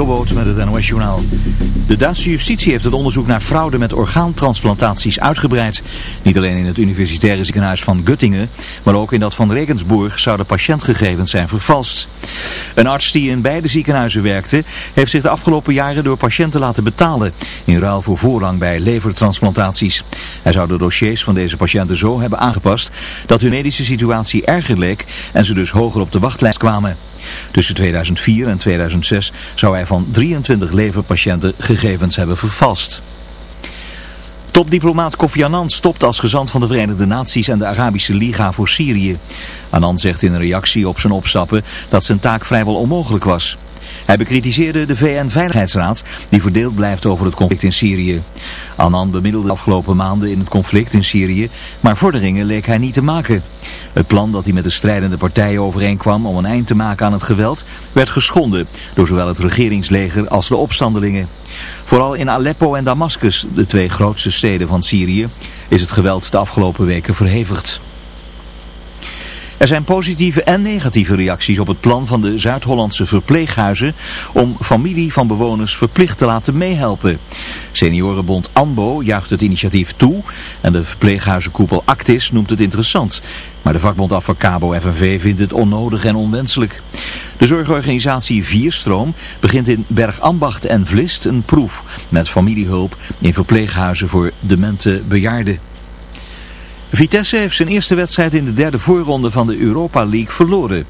Met het NOS Journaal. De Duitse justitie heeft het onderzoek naar fraude met orgaantransplantaties uitgebreid. Niet alleen in het universitaire ziekenhuis van Göttingen, maar ook in dat van Regensburg zouden patiëntgegevens zijn vervalst. Een arts die in beide ziekenhuizen werkte, heeft zich de afgelopen jaren door patiënten laten betalen. In ruil voor voorrang bij levertransplantaties. Hij zou de dossiers van deze patiënten zo hebben aangepast dat hun medische situatie erger leek en ze dus hoger op de wachtlijst kwamen. Tussen 2004 en 2006 zou hij van 23 leverpatiënten gegevens hebben vervalst. Topdiplomaat Kofi Annan stopt als gezant van de Verenigde Naties en de Arabische Liga voor Syrië. Annan zegt in een reactie op zijn opstappen dat zijn taak vrijwel onmogelijk was. Hij bekritiseerde de VN-veiligheidsraad die verdeeld blijft over het conflict in Syrië. Annan bemiddelde de afgelopen maanden in het conflict in Syrië, maar vorderingen leek hij niet te maken. Het plan dat hij met de strijdende partijen overeenkwam om een eind te maken aan het geweld werd geschonden door zowel het regeringsleger als de opstandelingen. Vooral in Aleppo en Damascus, de twee grootste steden van Syrië, is het geweld de afgelopen weken verhevigd. Er zijn positieve en negatieve reacties op het plan van de Zuid-Hollandse verpleeghuizen om familie van bewoners verplicht te laten meehelpen. Seniorenbond ANBO juicht het initiatief toe en de verpleeghuizenkoepel Actis noemt het interessant. Maar de vakbond Avacabo FNV vindt het onnodig en onwenselijk. De zorgorganisatie Vierstroom begint in Bergambacht en Vlist een proef met familiehulp in verpleeghuizen voor demente bejaarden. Vitesse heeft zijn eerste wedstrijd in de derde voorronde van de Europa League verloren.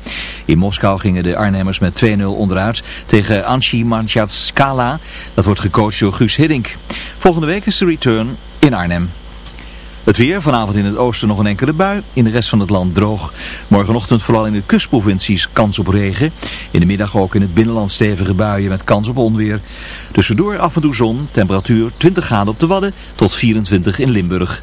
In Moskou gingen de Arnhemmers met 2-0 onderuit tegen Anchi Manchatskala. Dat wordt gecoacht door Guus Hiddink. Volgende week is de return in Arnhem. Het weer, vanavond in het oosten nog een enkele bui, in de rest van het land droog. Morgenochtend vooral in de kustprovincies kans op regen. In de middag ook in het binnenland stevige buien met kans op onweer. Tussendoor af en toe zon, temperatuur 20 graden op de Wadden tot 24 in Limburg.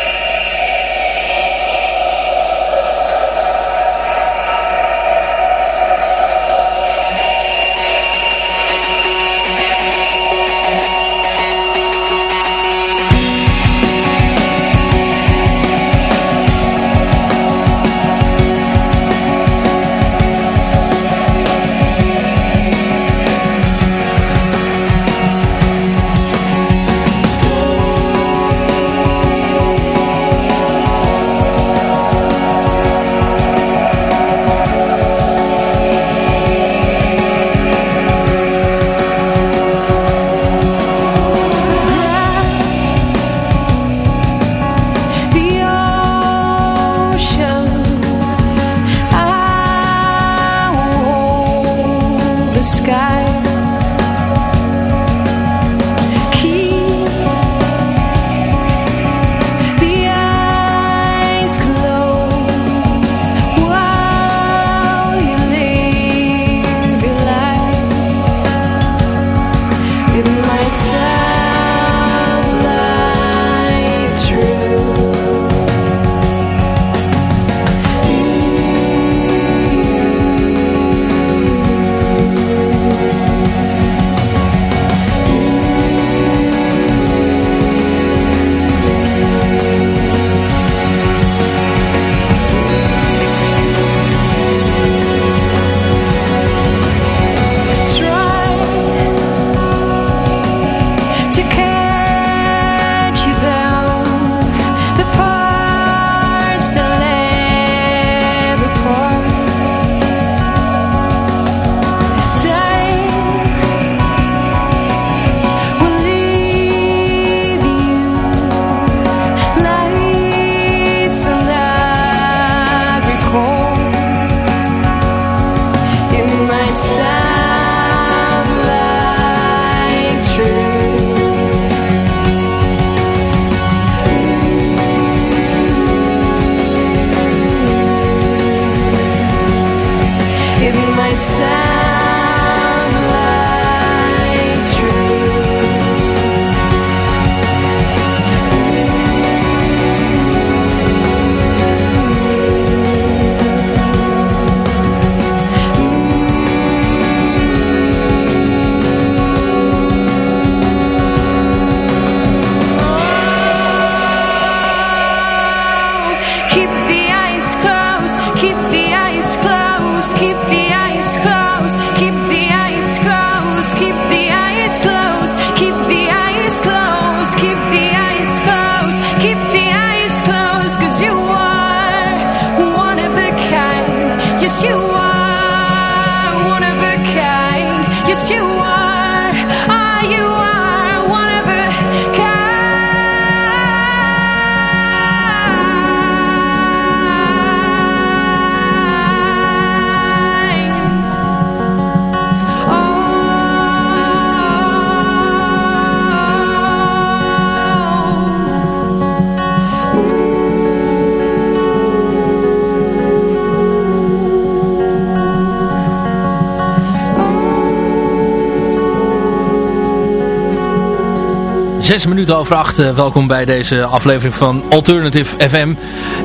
Zes minuten over acht. eh, welkom bij deze aflevering van Alternative FM.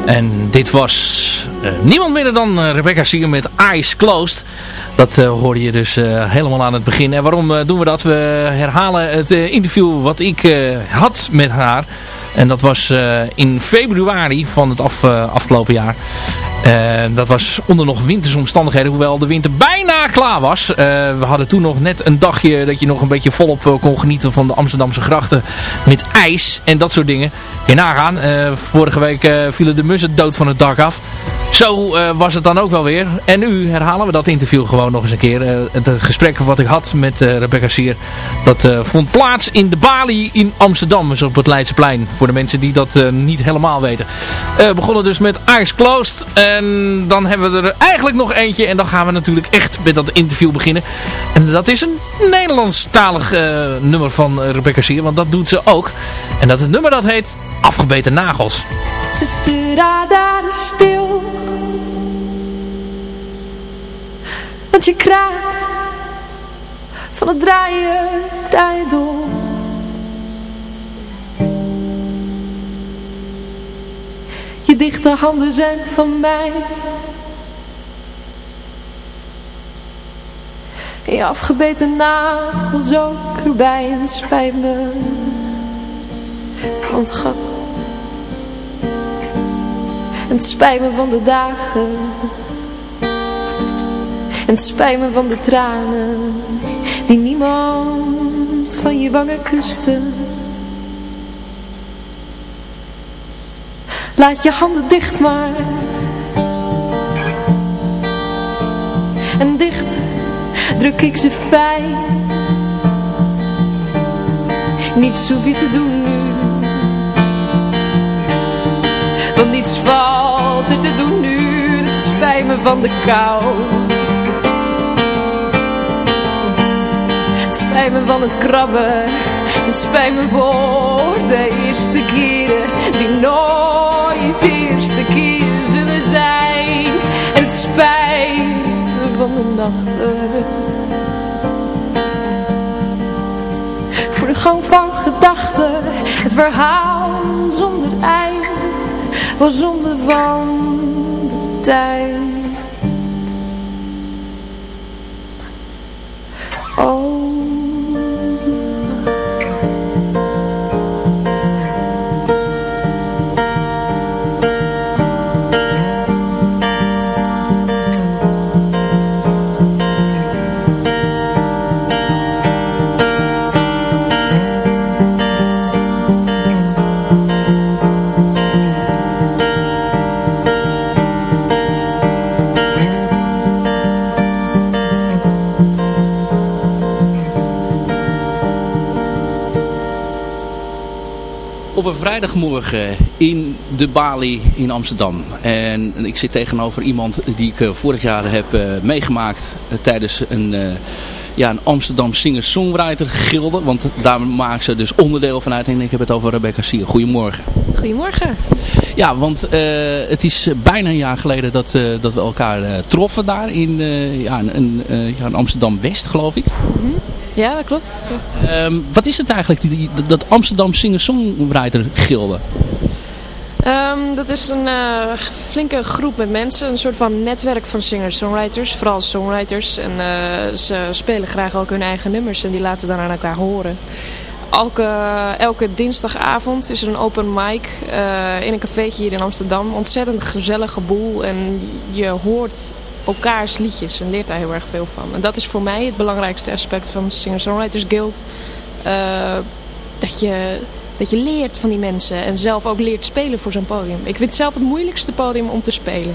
En dit was eh, niemand minder dan eh, Rebecca Singer met Eyes Closed. Dat hoorde je dus helemaal aan het begin. En waarom doen we dat? We herhalen het interview wat ik had met haar. En dat was in februari van het af, afgelopen jaar. Dat was onder nog wintersomstandigheden, hoewel de winter bijna klaar was. Eh, we hadden toen nog net een dagje dat je nog een beetje volop eh, kon genieten van de Amsterdamse grachten met ijs en dat soort dingen. Je nagaan, eh, vorige week vielen de mussen dood van het dak af. Zo was het dan ook wel weer. En nu herhalen we dat interview gewoon nog eens een keer. Het, het gesprek wat ik had met Rebecca Sier, dat vond plaats in de Bali in Amsterdam, dus op het Leidseplein. Voor de mensen die dat niet helemaal weten. We begonnen dus met Eyes Closed. En dan hebben we er eigenlijk nog eentje. En dan gaan we natuurlijk echt met dat interview beginnen. En dat is een Nederlandstalig eh, nummer van eh, Rebecca Sier, want dat doet ze ook. En dat het nummer dat heet Afgebeten Nagels. Zit de radar stil? Want je kraakt van het draaien, draaien door. Je dichte handen zijn van mij. Je afgebeten nagels ook erbij en spijt me van het gat. En het spijt me van de dagen. En het spijt me van de tranen. Die niemand van je wangen kuste. Laat je handen dicht maar. En dicht druk ik ze fijn. Niets hoef je te doen nu. Want niets valt er te doen nu. Het spijt me van de kou. Het spijt me van het krabben. Het spijt me voor de eerste keren. Die nooit de eerste keer zullen zijn. En het spijt me van de nachten. Gang van gedachten. Het verhaal zonder eind was zonde van de tijd. Vrijdagmorgen in de Bali in Amsterdam. En ik zit tegenover iemand die ik eh, vorig jaar heb eh, meegemaakt eh, tijdens een, ja, een Amsterdam singer-songwriter gilde. Want daar maakt ze dus onderdeel van uit. En ik heb het over Rebecca Sier. Goedemorgen. Goedemorgen. Ja, want het is bijna een jaar geleden dat, dat we elkaar troffen daar in, ja, een, ja, in Amsterdam-West, geloof ik. Ja, dat klopt. Ehm, wat is het eigenlijk, die, dat Amsterdam singer-songwriter gilde? Ehm, dat is een eh, flinke groep met mensen. Een soort van netwerk van singer-songwriters. Vooral songwriters. En eh, ze spelen graag ook hun eigen nummers. En die laten dan aan elkaar horen. Elke, elke dinsdagavond is er een open mic eh, in een cafeetje hier in Amsterdam. Ontzettend gezellige boel. En je hoort elkaars liedjes en leert daar heel erg veel van. En dat is voor mij het belangrijkste aspect van de Singer-Songwriters Guild. Uh, dat je dat je leert van die mensen en zelf ook leert spelen voor zo'n podium. Ik vind het zelf het moeilijkste podium om te spelen.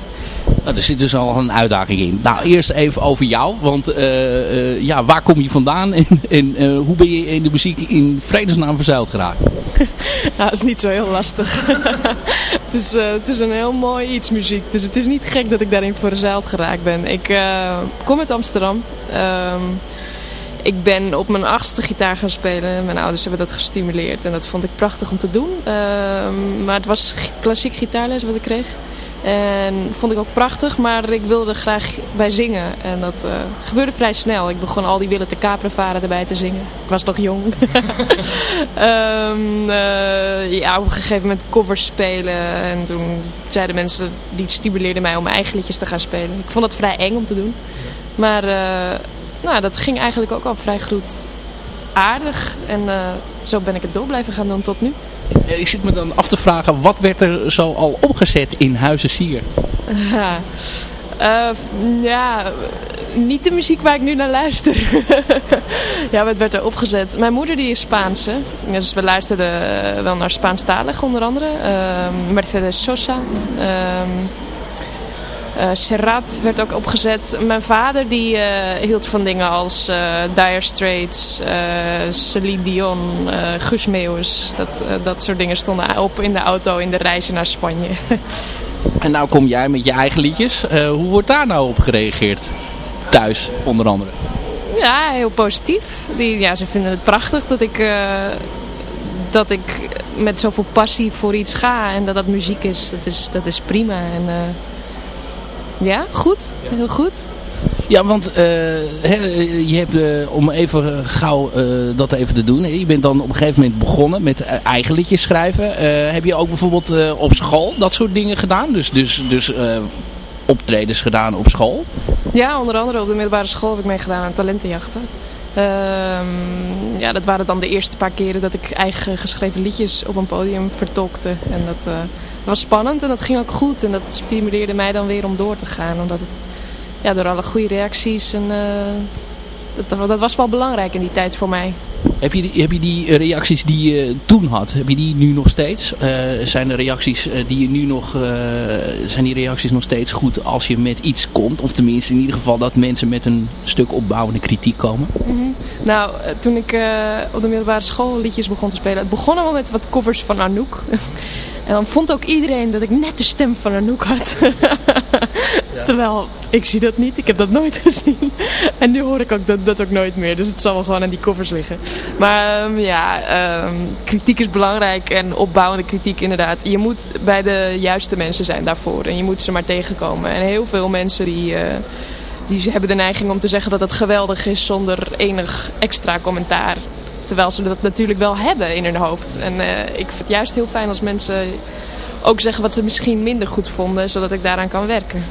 Nou, er zit dus al een uitdaging in. Nou, eerst even over jou. Want uh, uh, ja, waar kom je vandaan en, en uh, hoe ben je in de muziek in vredesnaam verzeild geraakt? nou, dat is niet zo heel lastig. het, is, het is een heel mooi iets muziek. Dus het is niet gek dat ik daarin verzeild geraakt ben. Ik kom uit Amsterdam. Ehm, ik ben op mijn achtste gitaar gaan spelen. Mijn ouders hebben dat gestimuleerd en dat vond ik prachtig om te doen. Ehm, maar het was klassiek gitaarles wat ik kreeg. En vond ik ook prachtig, maar ik wilde graag bij zingen. En dat uh, gebeurde vrij snel. Ik begon al die willen te kaperenvaren erbij te zingen. Ik was nog jong. um, uh, ja, op een gegeven moment covers spelen. En toen zeiden mensen, die stimuleerden mij om mijn eigen liedjes te gaan spelen. Ik vond het vrij eng om te doen. Maar... Uh, nou, dat ging eigenlijk ook al vrij goed aardig. En uh, zo ben ik het door blijven gaan doen tot nu. Ik zit me dan af te vragen, wat werd er zo al opgezet in Huizen Sier? Ja, uh, ja, niet de muziek waar ik nu naar luister. ja, wat werd er opgezet? Mijn moeder die is Spaanse. Dus we luisterden eh, wel naar Spaanstalig onder andere. Uh, Mercedes Sosa. Uh, uh, Serrat werd ook opgezet. Mijn vader die uh, hield van dingen als uh, Dire Straits, Celine Dion, Guus Meeuwis. Dat, dat soort dingen stonden op in de auto in de reizen naar Spanje. en nou kom jij met je eigen liedjes. hoe wordt daar nou op gereageerd? Thuis onder andere. Ja, heel positief. Die, ja, ze vinden het prachtig dat ik, dat ik met zoveel passie voor iets ga. En dat dat muziek is. Dat is, dat is prima. En, ja, goed. Heel goed. Ja, want uh, je hebt, uh, om even gauw uh, dat even te doen. Je bent dan op een gegeven moment begonnen met eigen liedjes schrijven. heb je ook bijvoorbeeld op school dat soort dingen gedaan? Dus, dus, dus optredens gedaan op school? Ja, onder andere op de middelbare school heb ik meegedaan aan talentenjachten. Um, ja, dat waren dan de eerste paar keren dat ik eigen geschreven liedjes op een podium vertolkte. En dat was spannend en dat ging ook goed. En dat stimuleerde mij dan weer om door te gaan. Omdat het ja, door alle goede reacties. En, uh, dat, dat, was wel belangrijk in die tijd voor mij. Heb je, die, heb je die reacties die je toen had, heb je die nu nog steeds? Uh, zijn de reacties die je nu nog, zijn die reacties nog steeds goed als je met iets komt? Of tenminste in ieder geval dat mensen met een stuk opbouwende kritiek komen? Mm -hmm. Nou, toen ik op de middelbare school liedjes begon te spelen, het begon al met wat covers van Anouk. En dan vond ook iedereen dat ik net de stem van Anouk had. Terwijl, ik zie dat niet. Ik heb dat nooit gezien. En nu hoor ik ook dat, dat ook nooit meer. Dus het zal wel gewoon aan die covers liggen. Maar um, ja, um, kritiek is belangrijk. En opbouwende kritiek inderdaad. Je moet bij de juiste mensen zijn daarvoor. En je moet ze maar tegenkomen. En heel veel mensen die... Uh, die hebben de neiging om te zeggen dat het geweldig is zonder enig extra commentaar. Terwijl ze dat natuurlijk wel hebben in hun hoofd. En uh, ik vind het juist heel fijn als mensen ook zeggen wat ze misschien minder goed vonden. Zodat ik daaraan kan werken.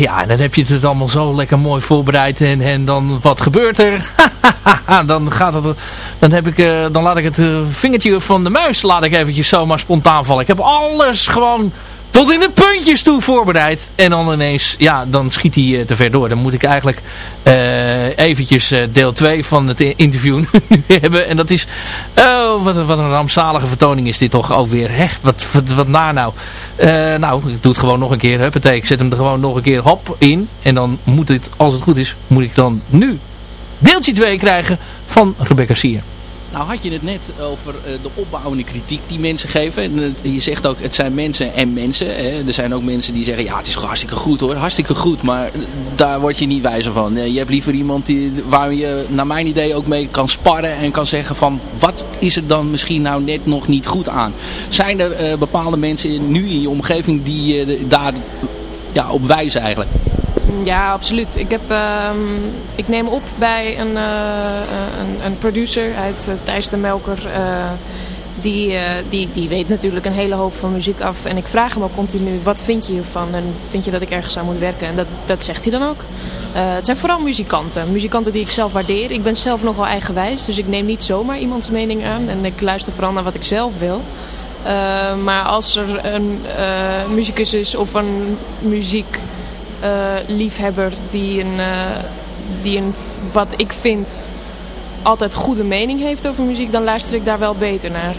ja, dan heb je het allemaal zo lekker mooi voorbereid. En, en dan, wat gebeurt er? dan gaat het, dan heb ik, eh, dan laat ik het eh, vingertje van de muis, laat ik eventjes zomaar spontaan vallen. Ik heb alles gewoon tot in de puntjes toe voorbereid. En dan ineens, ja, dan schiet hij eh, te ver door. Dan moet ik eigenlijk eh eventjes eh, deel 2 van het interview hebben. En dat is, oh, wat, een- wat een rampzalige vertoning is dit toch ook weer. Hè? Wat, wat, naar nou. Nou, ik doe het gewoon nog een keer. Huppatee, ik zet hem er gewoon nog een keer hop in. En dan moet het, als het goed is, moet ik dan nu deeltje 2 krijgen van Rebecca Sier. Nou had je het net over eh, de opbouwende kritiek die mensen geven. En het- je zegt ook, het zijn mensen en mensen. Er zijn ook mensen die zeggen, ja het is hartstikke goed hoor. Hartstikke goed, maar eh, daar word je niet wijzer van. Eh, Je hebt liever iemand die, waar je naar mijn idee ook mee kan sparren. En kan zeggen van, wat is er dan misschien nou net nog niet goed aan? Zijn er eh, bepaalde mensen nu in je omgeving die eh, daar ja, op wijzen eigenlijk? Ja, absoluut. Ik, heb, ehm, ik neem op bij een, eh, een, een producer uit uh, Thijs de Melker. eh, die, eh, die, die weet natuurlijk een hele hoop van muziek af. En ik vraag hem ook continu, wat vind je hiervan? En vind je dat ik ergens aan moet werken? En dat, dat zegt hij dan ook. Eh, het zijn vooral muzikanten. Muzikanten die ik zelf waardeer. Ik ben zelf nogal eigenwijs. Dus ik neem niet zomaar iemands mening aan. En ik luister vooral naar wat ik zelf wil. Eh, maar als er een muzikus is of een muziek liefhebber die een, uh, die een, wat ik vind, altijd goede mening heeft over muziek, dan luister ik daar wel beter naar.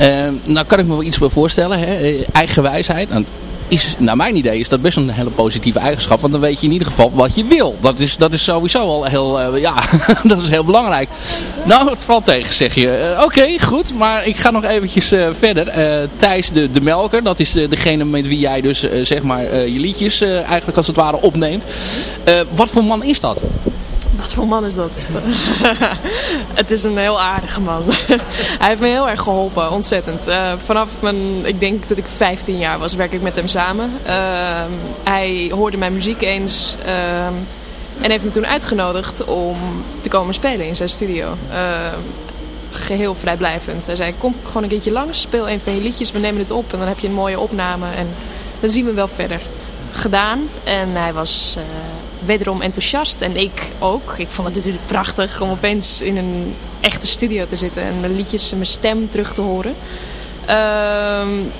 Uh, nou kan ik me wel iets bij voorstellen, hè? eigenwijsheid. Nou, is, naar mijn idee is dat best een hele positieve eigenschap. Want dan weet je in ieder geval wat je wil. Dat is, dat is sowieso al heel, uh, ja, dat is heel belangrijk. Nou, het valt tegen, zeg je. Uh, Oké, goed. Maar ik ga nog eventjes uh, verder. Thijs de, de Melker, dat is degene met wie jij dus, zeg maar, je liedjes eigenlijk als het ware opneemt. wat voor man is dat? Wat voor man is dat? het is een heel aardige man. Hij heeft me heel erg geholpen, ontzettend. Uh, vanaf mijn, ik denk dat ik 15 jaar was, werk ik met hem samen. Uh, hij hoorde mijn muziek eens uh, en heeft me toen uitgenodigd om te komen spelen in zijn studio. geheel vrijblijvend. Hij zei, kom gewoon een keertje langs, speel een van je liedjes, we nemen het op en dan heb je een mooie opname. En dan zien we wel verder. Gedaan en hij was wederom enthousiast. En ik ook. Ik vond het natuurlijk prachtig om opeens in een echte studio te zitten. En mijn liedjes en mijn stem terug te horen. Um,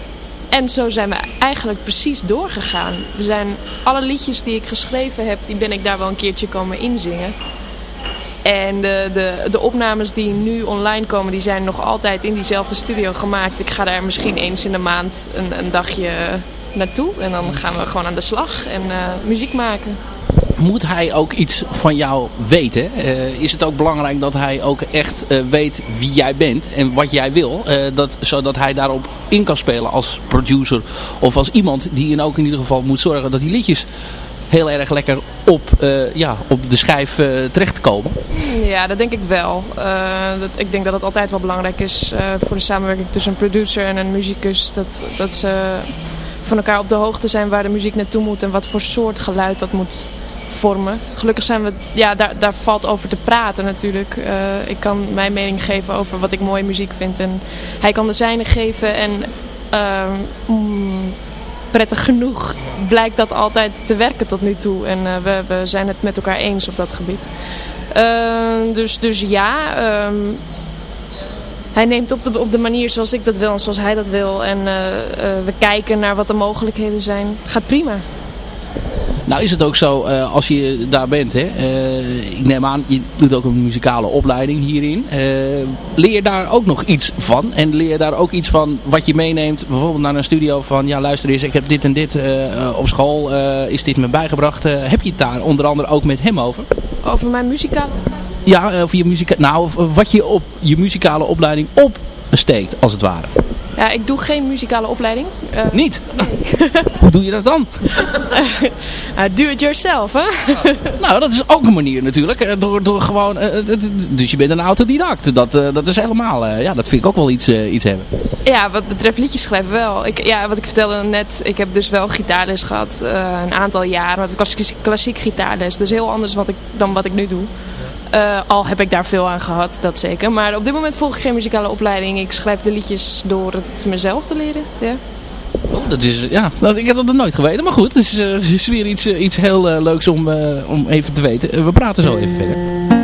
en zo zijn we eigenlijk precies doorgegaan. We zijn alle liedjes die ik geschreven heb, die ben ik daar wel een keertje komen inzingen. En de, de, de opnames die nu online komen, die zijn nog altijd in diezelfde studio gemaakt. Ik ga daar misschien eens in de maand een, een dagje naartoe. En dan gaan we gewoon aan de slag en uh, muziek maken moet hij ook iets van jou weten? Uh, is het ook belangrijk dat hij ook echt uh, weet wie jij bent en wat jij wil? Uh, dat, zodat hij daarop in kan spelen als producer of als iemand die in ook in ieder geval moet zorgen dat die liedjes heel erg lekker op, ja, op de schijf terechtkomen. Ja, dat denk ik wel. dat, ik denk dat het altijd wel belangrijk is voor de samenwerking tussen een producer en een muzikus. Dat, dat ze van elkaar op de hoogte zijn waar de muziek naartoe moet en wat voor soort geluid dat moet Gelukkig zijn we, ja, daar, daar valt over te praten natuurlijk. Uh, ik kan mijn mening geven over wat ik mooie muziek vind. En hij kan de zijne geven en uh, mm, prettig genoeg blijkt dat altijd te werken tot nu toe. En uh, we, we zijn het met elkaar eens op dat gebied. Uh, dus, dus ja, ehm, hij neemt op de, op de manier zoals ik dat wil en zoals hij dat wil. En uh, we kijken naar wat de mogelijkheden zijn. Gaat prima. Nou is het ook zo, uh, als je daar bent, hè, uh, ik neem aan, je doet ook een muzikale opleiding hierin. Uh, leer daar ook nog iets van? En leer je daar ook iets van wat je meeneemt, bijvoorbeeld naar een studio van, ja luister eens, ik heb dit en dit op school, is dit me bijgebracht. heb je het daar onder andere ook met hem over? Over mijn muzikale Ja, over je muzika nou, wat je op je muzikale opleiding opsteekt, als het ware. Ja, ik doe geen muzikale opleiding. Uh, Niet? Hoe doe je dat dan? uh, do it yourself, hè? nou, dat is ook een manier natuurlijk. Eh, door, door gewoon, dus je bent een autodidact. Dat, dat is helemaal, ja, dat vind ik ook wel iets, iets hebben. Ja, wat betreft liedjes schrijven wel. Ik, ja, wat ik vertelde net, ik heb dus wel gitaarles gehad. een aantal jaren. Het was klassiek gitaarles. Dus heel anders wat ik, dan wat ik nu doe. Uh, al heb ik daar veel aan gehad, dat zeker. Maar op dit moment volg ik geen muzikale opleiding. Ik schrijf de liedjes door het mezelf te leren. Ja. Oh, dat is, ja, ik heb dat nog nooit geweten. Maar goed, het is, is weer iets, uh, iets heel leuks om, om even te weten. we praten zo even verder.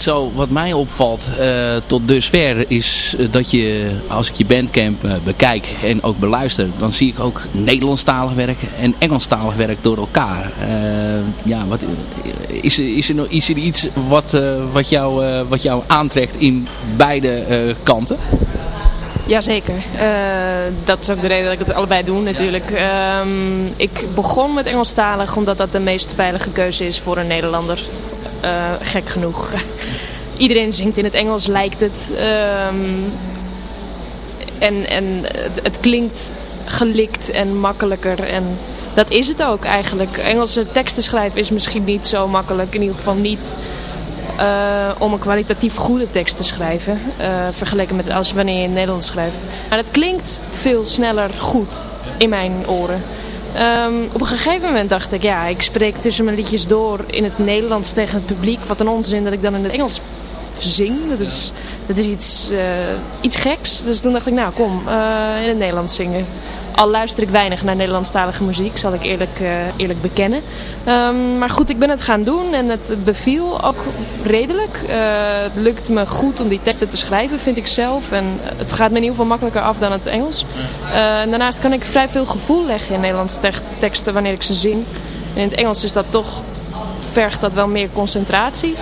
Het zo, wat mij opvalt uh, tot dusver is uh, dat je, als ik je bandcamp uh, bekijk en ook beluister, dan zie ik ook Nederlandstalig werk en Engelstalig werk door elkaar. ja, wat, is, is, er, is er iets wat, wat, jou, wat jou aantrekt in beide kanten? Jazeker. Uh, dat is ook de reden dat ik het allebei doe natuurlijk. Um, ik begon met Engelstalig omdat dat de meest veilige keuze is voor een Nederlander. Uh, gek genoeg. Iedereen zingt in het Engels, lijkt het. Um, en en het, het, klinkt gelikt en makkelijker. En dat is het ook eigenlijk. Engelse teksten schrijven is misschien niet zo makkelijk. In ieder geval niet uh, om een kwalitatief goede tekst te schrijven. Uh, vergeleken met als wanneer je in Nederlands schrijft. Maar het klinkt veel sneller goed in mijn oren. Um, op een gegeven moment dacht ik, ja, ik spreek tussen mijn liedjes door in het Nederlands tegen het publiek. Wat een onzin dat ik dan in het Engels zing. Dat is, dat is iets, uh, iets geks. Dus toen dacht ik, nou kom, in het Nederlands zingen. Al luister ik weinig naar Nederlandstalige muziek, zal ik eerlijk, uh, eerlijk bekennen. Um, maar goed, ik ben het gaan doen en het beviel ook redelijk. Uh, het lukt me goed om die teksten te schrijven, vind ik zelf. En het gaat me in ieder geval makkelijker af dan het Engels. Uh, daarnaast kan ik vrij veel gevoel leggen in Nederlandse teksten wanneer ik ze zing. In het Engels is dat toch, vergt dat wel meer concentratie.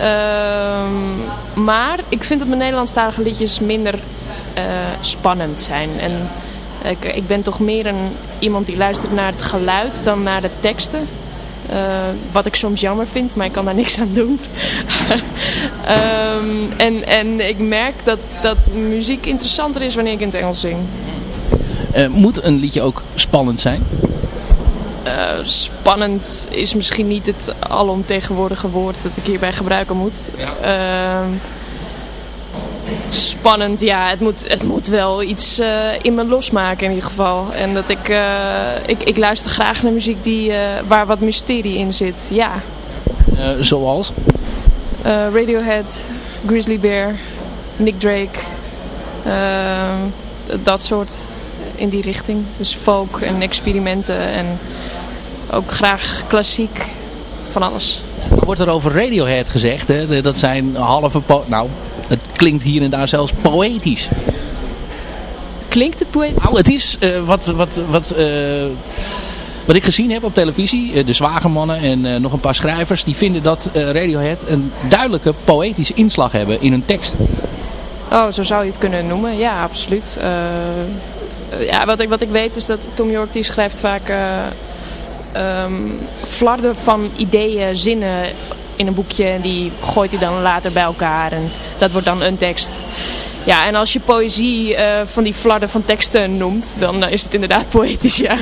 Um, maar ik vind dat mijn Nederlandstalige liedjes minder spannend zijn. En ik, ik ben toch meer een, iemand die luistert naar het geluid dan naar de teksten. Uh, wat ik soms jammer vind, maar ik kan daar niks aan doen. um, en, en ik merk dat, dat muziek interessanter is wanneer ik in het Engels zing. Uh, moet een liedje ook spannend zijn? Uh, spannend is misschien niet het alomtegenwoordige woord dat ik hierbij gebruiken moet. Ja. Spannend. Ja, het moet, het moet wel iets uh, in me losmaken in ieder geval. En dat ik, uh, ik, ik luister graag naar muziek die, uh, waar wat mysterie in zit. Ja. zoals? Radiohead, Grizzly Bear, Nick Drake. dat soort in die richting. Dus folk en experimenten en ook graag klassiek. Van alles. Er wordt er over Radiohead gezegd. Hè? Dat zijn halve... Nou, klinkt hier en daar zelfs poëtisch. Klinkt het poëtisch? Nou, het is uh, wat... wat, wat uh, wat ik gezien heb op televisie, de Zwagermannen en nog een paar schrijvers, die vinden dat Radiohead een duidelijke poëtische inslag hebben in hun tekst. Oh, zo zou je het kunnen noemen. Ja, absoluut. ja, wat, ik, wat ik weet is dat Tom York die schrijft vaak um, flarden van ideeën, zinnen in een boekje. En die gooit hij dan later bij elkaar. En dat wordt dan een tekst. Ja, en als je poëzie uh, van die flarden van teksten noemt, dan is het inderdaad poëtisch, ja.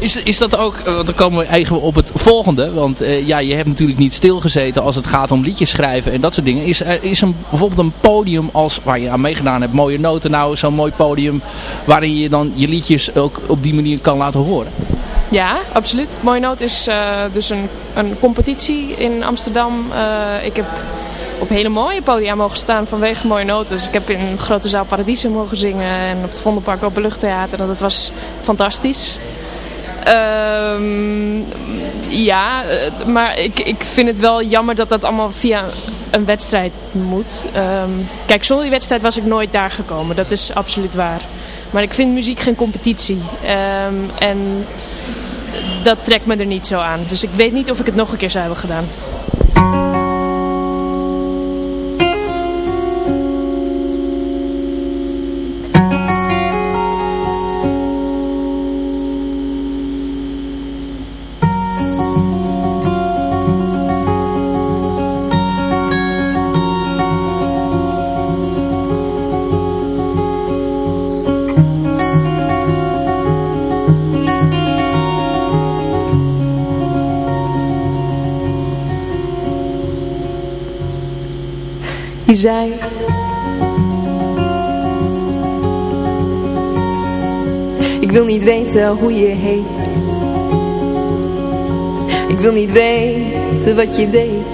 Is, is dat ook, want dan komen we even op het volgende. Want ja, je hebt natuurlijk niet stilgezeten als het gaat om liedjes schrijven en dat soort dingen. Is, uh, is een, bijvoorbeeld een podium als, waar je aan meegedaan hebt, mooie noten nou, zo'n mooi podium waarin je dan je liedjes ook op die manier kan laten horen? Ja, absoluut. Mooie Noot is uh, dus een, een competitie in Amsterdam. Uh, ik heb op hele mooie podia mogen staan vanwege Mooie Noot. Dus ik heb in grote zaal Paradiso mogen zingen en op het Vondelpark Openluchttheater. En dat was fantastisch. Um, ja, eh, maar ik, ik vind het wel jammer dat dat allemaal via een wedstrijd moet. Um, kijk, zonder die wedstrijd was ik nooit daar gekomen. Dat is absoluut waar. Maar ik vind muziek geen competitie. Um, en dat trekt me er niet zo aan. Dus ik weet niet of ik het nog een keer zou hebben gedaan. Zei Ik wil niet weten hoe je heet. Ik wil niet weten wat je deed.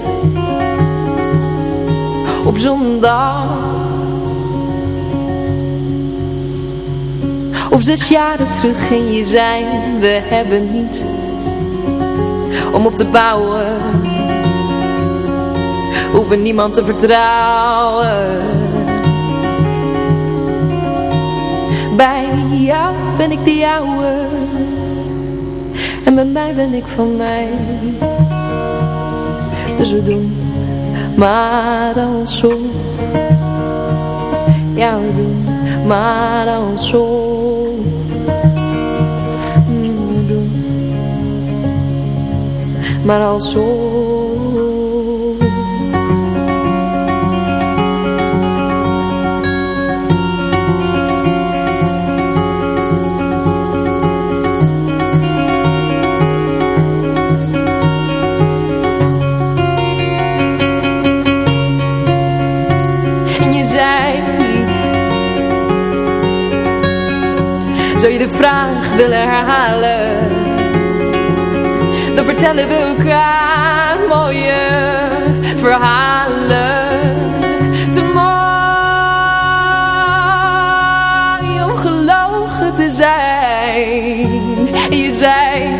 Op zondag. Of zes jaren terug ging je zijn. We hebben niets Om op te bouwen hoeven niemand te vertrouwen. Bij jou ben ik de jouwe en bij mij ben ik van mij. Dus we doen maar zo. Ja, we doen maar zo. Mm, we zo. vraag willen herhalen. Dan vertellen we elkaar mooie verhalen. Te mooi om gelogen te zijn Je zei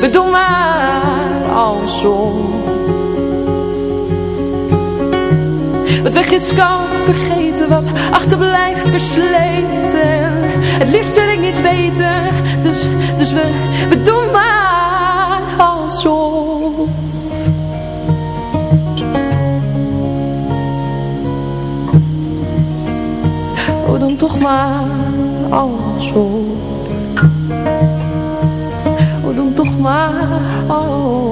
We doen maar alsof Wat weg is kan vergeten, wat achterblijft versleten. Het liefst wil ik niets weten, dus, dus we, we doen maar alsof. We doen toch maar alsof. We doen toch maar alsof.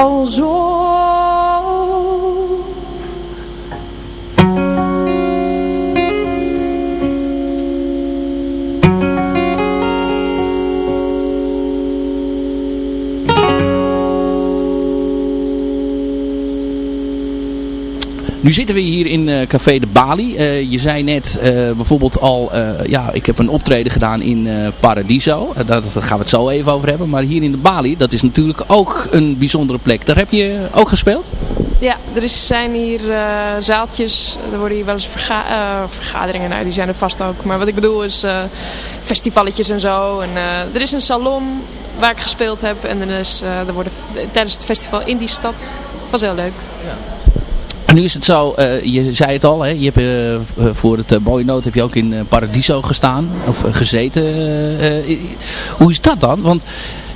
Alsof. Nu zitten we hier in uh, Café de Bali. Uh, je zei net uh, bijvoorbeeld al, ja, ik heb een optreden gedaan in Paradiso. daar, daar, gaan we het zo even over hebben. Maar hier in de Bali, dat is natuurlijk ook een bijzondere plek. Daar heb je ook gespeeld? Ja, er is, zijn hier zaaltjes. Er worden hier wel eens verga vergaderingen. Nou, die zijn er vast ook. Maar wat ik bedoel is festivalletjes en zo. En, er is een salon waar ik gespeeld heb. En er is, er worden, tijdens het festival in die stad was heel leuk. Ja. Nu is het zo, uh, je zei het al, hè, je hebt, uh, voor het uh, mooie noot heb je ook in Paradiso gestaan, of gezeten. hoe is dat dan? Want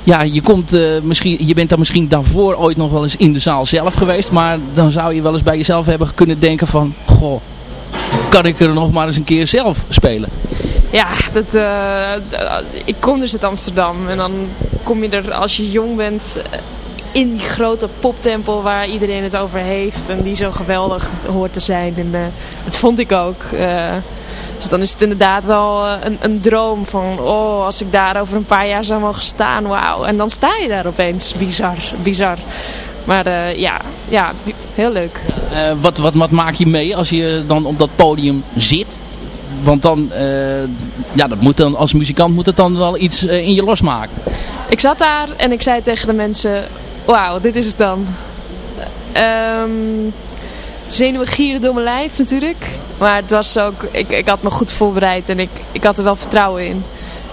ja, je, komt, misschien, je bent dan misschien daarvoor ooit nog wel eens in de zaal zelf geweest, maar dan zou je wel eens bij jezelf hebben kunnen denken van, goh, kan ik er nog maar eens een keer zelf spelen? Ja, dat, ik kom dus uit Amsterdam en dan kom je er als je jong bent in die grote poptempel waar iedereen het over heeft. En die zo geweldig hoort te zijn. En uh, dat vond ik ook. Uh, dus dan is het inderdaad wel uh, een, een droom van, oh, als ik daar over een paar jaar zou mogen staan, wauw. En dan sta je daar opeens, bizar, bizar. Maar ja, ja, heel leuk. wat, wat, wat maak je mee als je dan op dat podium zit? Want dan, ja, dat moet dan, als muzikant moet het dan wel iets in je losmaken. Ik zat daar en ik zei tegen de mensen, wauw, dit is het dan. Um, zenuwen gieren door mijn lijf natuurlijk. Maar het was ook, ik, ik had me goed voorbereid en ik, ik had er wel vertrouwen in.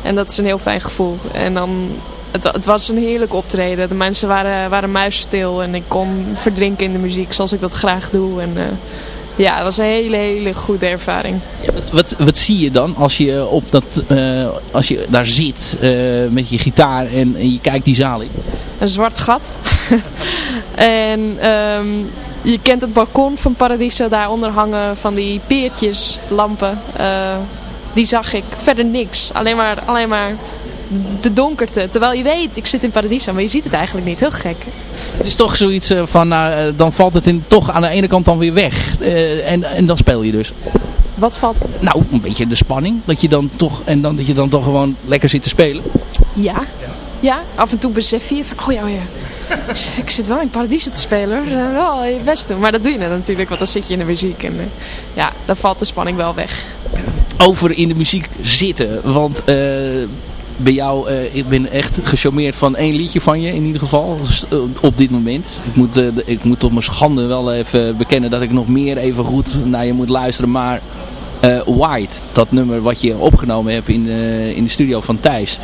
En dat is een heel fijn gevoel. En dan, het, het was een heerlijk optreden. De mensen waren, waren muisstil en ik kon verdrinken in de muziek zoals ik dat graag doe. En, uh, ja, het was een hele, hele goede ervaring. Ja, wat, wat, wat, zie je dan als je, op dat, uh, als je daar zit uh, met je gitaar en, en, je kijkt die zaal in? Een zwart gat. en um, je kent het balkon van Paradiso, daaronder hangen van die peertjes, lampen. Uh, die zag ik. Verder niks. Alleen maar, alleen maar de donkerte. Terwijl je weet, ik zit in Paradiso, maar je ziet het eigenlijk niet. Heel gek. Het is toch zoiets eh, van, nou, dan valt het in, toch aan de ene kant dan weer weg. Uh, en, en dan speel je dus. Wat valt? Nou, een beetje de spanning. Dat je dan toch, en dan, dat je dan toch gewoon lekker zit te spelen. Ja. Ja, af en toe besef je van, oh ja, oh ja. ik zit wel in Paradiso te spelen hoor. Wel je best doen. Maar dat doe je natuurlijk, want dan zit je in de muziek. En ja, dan valt de spanning wel weg. Over in de muziek zitten. Want uh, bij jou, uh, ik ben echt gecharmeerd van één liedje van je in ieder geval. Uh, op dit moment. Ik moet, uh, ik moet op mijn schande wel even bekennen dat ik nog meer even goed naar je moet luisteren. Maar White, dat nummer wat je opgenomen hebt in, in de studio van Thijs.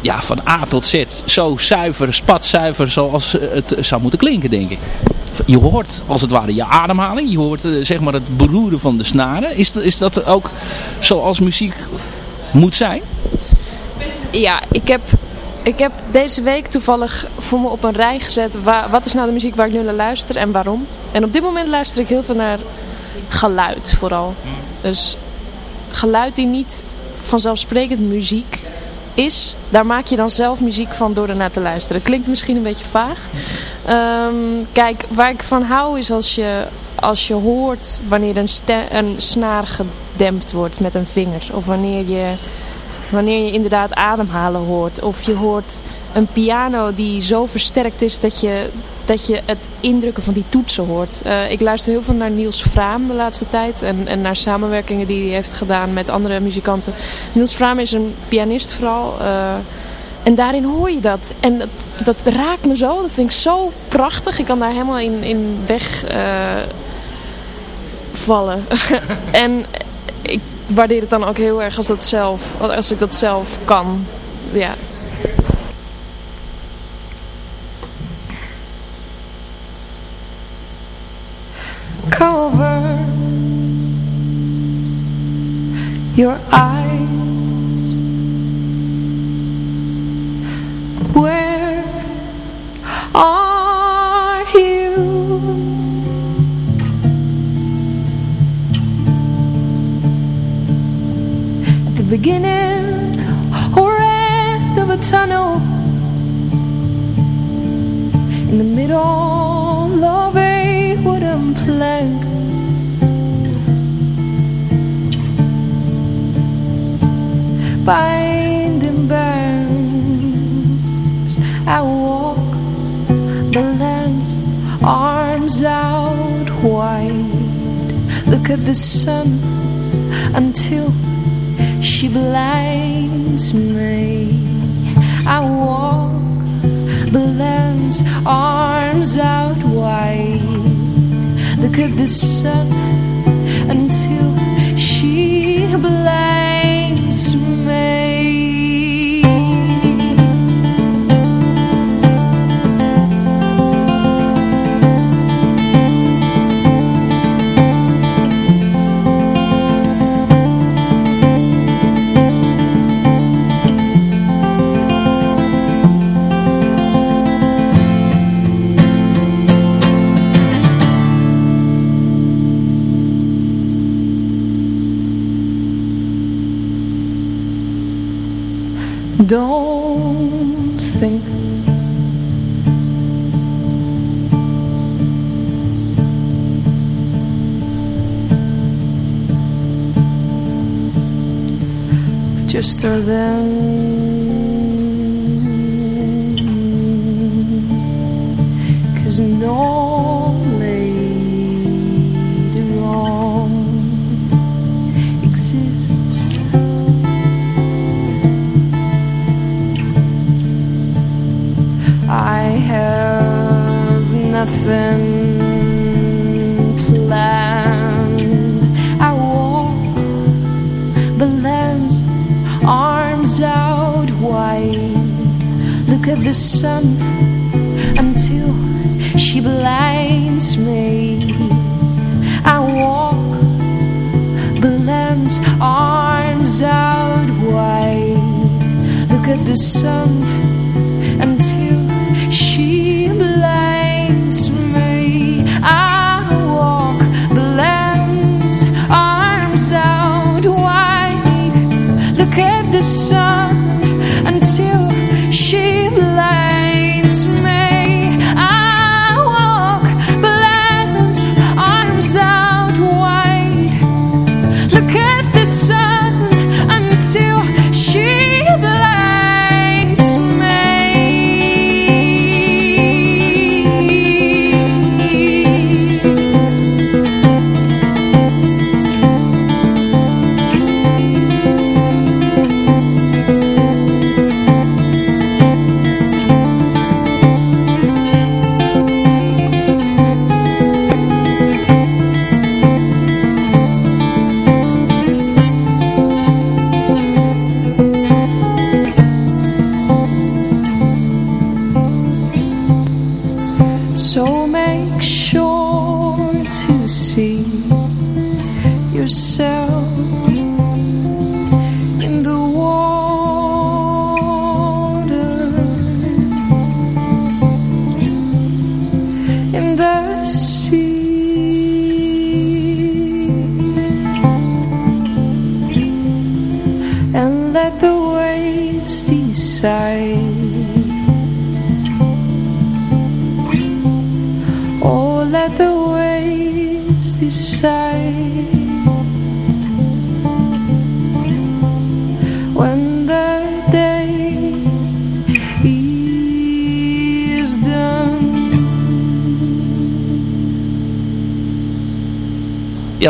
ja, van A tot Z. Zo zuiver, spatzuiver zoals het zou moeten klinken denk ik. Je hoort als het ware je ademhaling. Je hoort zeg maar het beroeren van de snaren. Is, is dat ook zoals muziek moet zijn? Ja, ik heb, ik heb deze week toevallig voor me op een rij gezet. Waar, wat is nou de muziek waar ik nu naar luister en waarom? En op dit moment luister ik heel veel naar geluid vooral. Dus geluid die niet vanzelfsprekend muziek is, daar maak je dan zelf muziek van door ernaar te luisteren. Klinkt misschien een beetje vaag. Um, kijk, waar ik van hou is als je, als je hoort wanneer een, een snaar gedempt wordt met een vinger. Of wanneer je, wanneer je inderdaad ademhalen hoort. Of je hoort een piano die zo versterkt is dat je, dat je het indrukken van die toetsen hoort. Uh, ik luister heel veel naar Niels Vraam de laatste tijd. En, en naar samenwerkingen die hij heeft gedaan met andere muzikanten. Niels Vraam is een pianist vooral. Uh, en daarin hoor je dat. En dat, dat, raakt me zo. Dat vind ik zo prachtig. Ik kan daar helemaal in, in weg uh, vallen. en ik waardeer het dan ook heel erg als, dat zelf, als ik dat zelf kan. Ja. Come over your eyes sun until answer them. Christmas.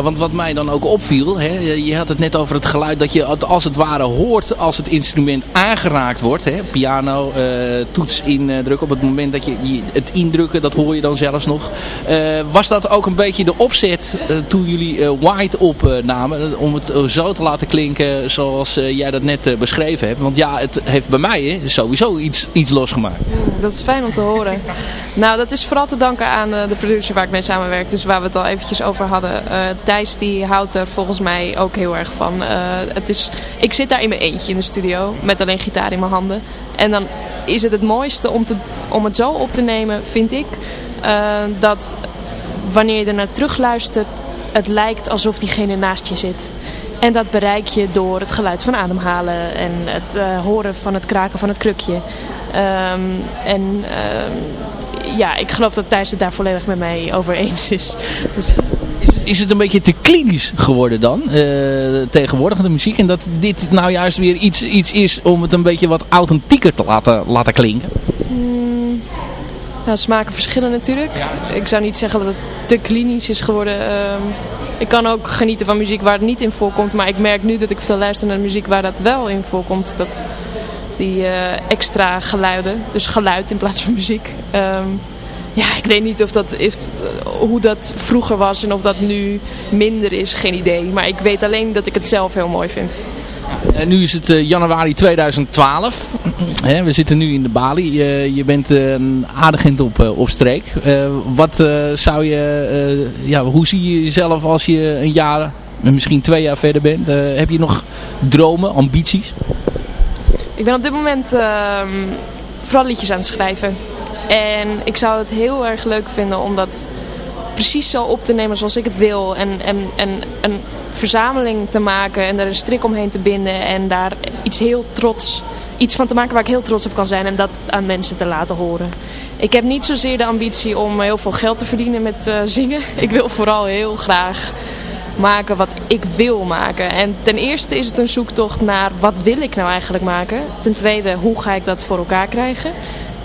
Want wat mij dan ook opviel, hè, je had het net over het geluid dat je het als het ware hoort als het instrument aangeraakt wordt. Hè, piano, eh, toets indrukken. Op het moment dat je, het indrukken, dat hoor je dan zelfs nog. Eh, was dat ook een beetje de opzet eh, toen jullie White opnamen? om het zo te laten klinken zoals jij dat net beschreven hebt. Want ja, het heeft bij mij hè, sowieso iets, iets losgemaakt. Dat is fijn om te horen. Nou, dat is vooral te danken aan de producer waar ik mee samenwerk. Dus waar we het al eventjes over hadden. Eh, Thijs die houdt er volgens mij ook heel erg van. Eh, het is, ik zit daar in mijn eentje in de studio. Met alleen gitaar in mijn handen. En dan is het het mooiste om, te, om het zo op te nemen, vind ik. eh, dat wanneer je er naar terugluistert, het lijkt alsof diegene naast je zit. En dat bereik je door het geluid van ademhalen en het uh, horen van het kraken van het krukje. Um, en uh, ja, ik geloof dat Thijs het daar volledig met mij over eens is. Dus... Is, het een beetje te klinisch geworden dan, uh, tegenwoordig, de muziek? En dat dit nou juist weer iets, iets is om het een beetje wat authentieker te laten, laten klinken? Mm, nou, smaken verschillen natuurlijk. Ik zou niet zeggen dat het te klinisch is geworden. Uh, ik kan ook genieten van muziek waar het niet in voorkomt. Maar ik merk nu dat ik veel luister naar muziek waar dat wel in voorkomt. Dat die uh, extra geluiden, dus geluid in plaats van muziek. Um, ja, ik weet niet of dat, if, hoe dat vroeger was en of dat nu minder is, geen idee. Maar ik weet alleen dat ik het zelf heel mooi vind. En nu is het uh, januari 2012. we zitten nu in de Bali. Uh, je bent uh, een aardig op, op streek. wat zou je, ja, hoe zie je jezelf als je een jaar, misschien twee jaar verder bent? heb je nog dromen, ambities? Ik ben op dit moment ehm, vooral liedjes aan het schrijven. En ik zou het heel erg leuk vinden om dat precies zo op te nemen zoals ik het wil. En, en, en een verzameling te maken en er een strik omheen te binden. En daar iets heel trots, iets van te maken waar ik heel trots op kan zijn. En dat aan mensen te laten horen. Ik heb niet zozeer de ambitie om heel veel geld te verdienen met uh, zingen. Ik wil vooral heel graag maken wat ik wil maken. En ten eerste is het een zoektocht naar wat wil ik nou eigenlijk maken. Ten tweede, hoe ga ik dat voor elkaar krijgen.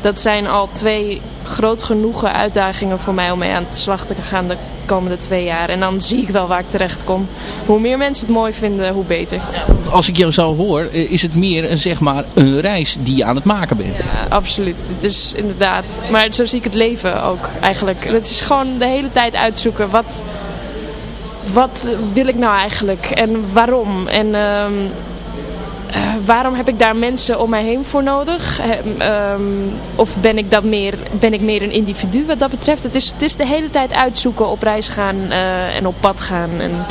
Dat zijn al twee groot genoegen uitdagingen voor mij om mee aan de slag te gaan de komende twee jaar. En dan zie ik wel waar ik terecht kom. Hoe meer mensen het mooi vinden, hoe beter. Ja, als ik jou zo hoor, eh, is het meer een, zeg maar, een reis die je aan het maken bent. Ja, absoluut. Het is inderdaad... Maar zo zie ik het leven ook eigenlijk. Het is gewoon de hele tijd uitzoeken wat wat wil ik nou eigenlijk en waarom? En um, uh, waarom heb ik daar mensen om mij heen voor nodig? Um, of ben ik, dat meer, ben ik meer een individu wat dat betreft? Het is, het is de hele tijd uitzoeken, op reis gaan uh, en op pad gaan. En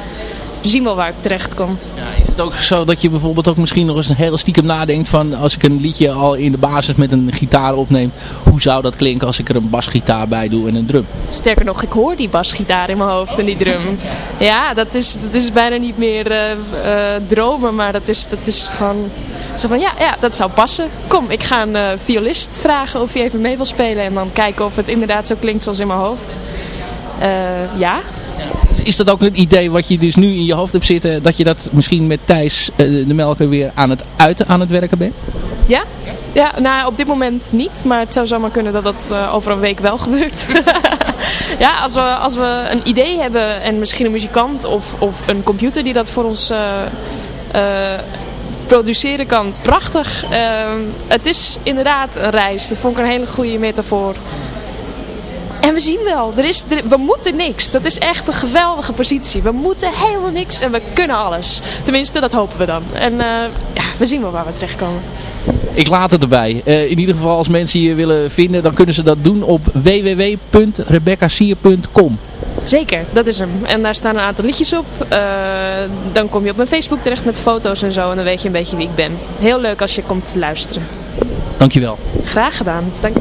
zien wel waar ik terecht kom. Ja, het ook zo dat je bijvoorbeeld ook misschien nog eens een heel stiekem nadenkt van als ik een liedje al in de basis met een gitaar opneem, hoe zou dat klinken als ik er een basgitaar bij doe en een drum? Sterker nog, ik hoor die basgitaar in mijn hoofd en die drum. Ja, dat is, dat is bijna niet meer uh, uh, dromen, maar dat is, dat is gewoon zo van ja, ja, dat zou passen. Kom, ik ga een uh, violist vragen of hij even mee wil spelen en dan kijken of het inderdaad zo klinkt zoals in mijn hoofd. ja, is dat ook een idee wat je dus nu in je hoofd hebt zitten, dat je dat misschien met Thijs uh, de Melker weer aan het uiten aan het werken bent? Ja? Ja, nou op dit moment niet, maar het zou zomaar kunnen dat dat uh, over een week wel gebeurt. ja, als we, als we een idee hebben en misschien een muzikant of, of een computer die dat voor ons uh, produceren kan, prachtig. Ehm, het is inderdaad een reis, dat vond ik een hele goede metafoor. En we zien wel, er is, er, we moeten niks. Dat is echt een geweldige positie. We moeten helemaal niks en we kunnen alles. Tenminste, dat hopen we dan. En uh, ja, we zien wel waar we terechtkomen. Ik laat het erbij. Uh, in ieder geval, als mensen je willen vinden, dan kunnen ze dat doen op www.rebeccasier.com. Zeker, dat is hem. En daar staan een aantal liedjes op. Uh, dan kom je op mijn Facebook terecht met foto's en zo. En dan weet je een beetje wie ik ben. Heel leuk als je komt luisteren. Dankjewel. Graag gedaan. Dank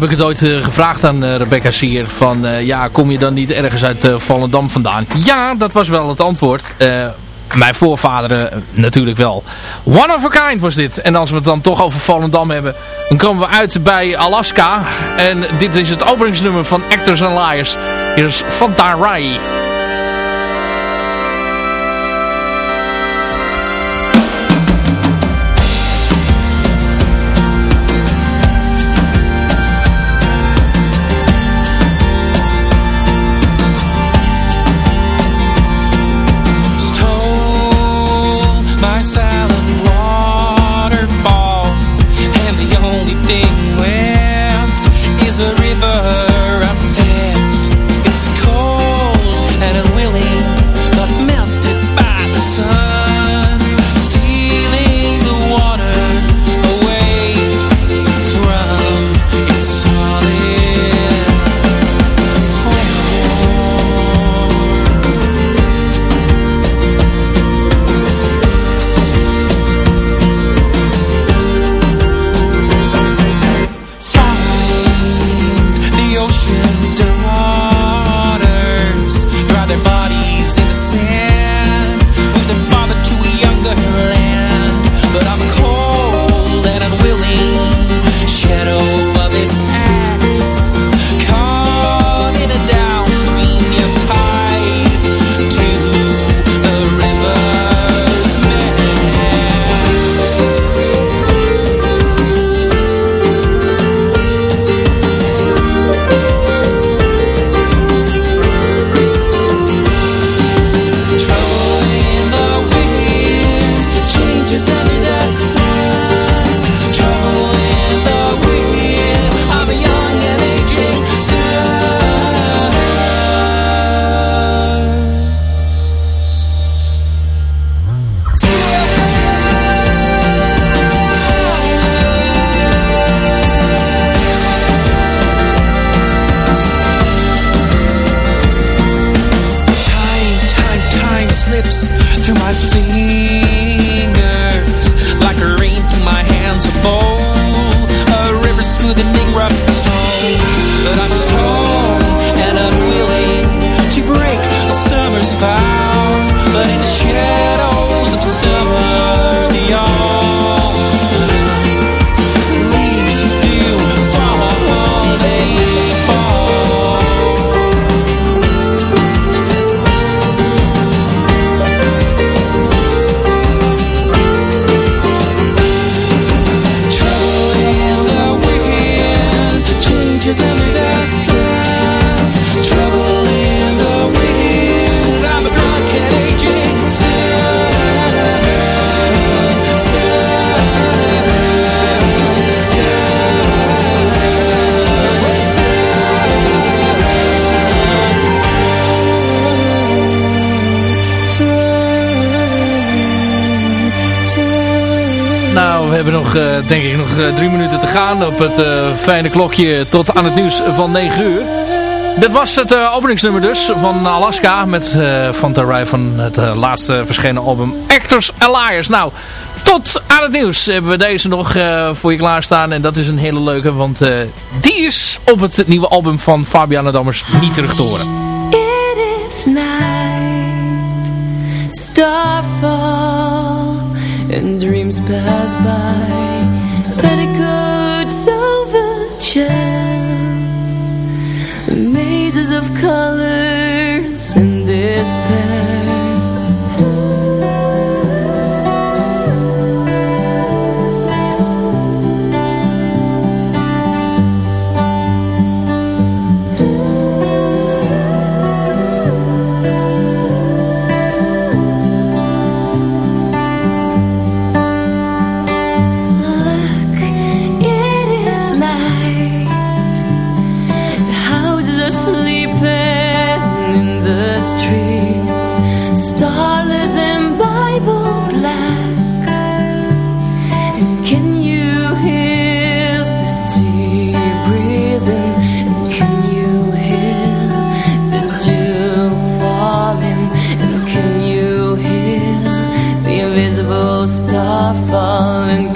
heb ik het ooit gevraagd aan Rebecca Sier van ja, kom je dan niet ergens uit Volendam vandaan? Ja, dat was wel het antwoord mijn voorvaderen natuurlijk wel. One of a kind was dit. En als we het dan toch over Volendam hebben, dan komen we uit bij Alaska. En dit is het openingsnummer van Actors and Liars. Hier is Fanta Rai. Denk ik nog eh, drie minuten te gaan op het uh, fijne klokje tot aan het nieuws van 9 uur. Dit was het openingsnummer dus van Alaska met Van Rai van het laatste verschenen album Actors Alliance. Nou, tot aan het nieuws hebben we deze nog voor je klaarstaan en dat is een hele leuke, want die is op het nieuwe album van Fabiana Dammers niet terug te horen. It is night, starfall and dreams pass by. color will stop falling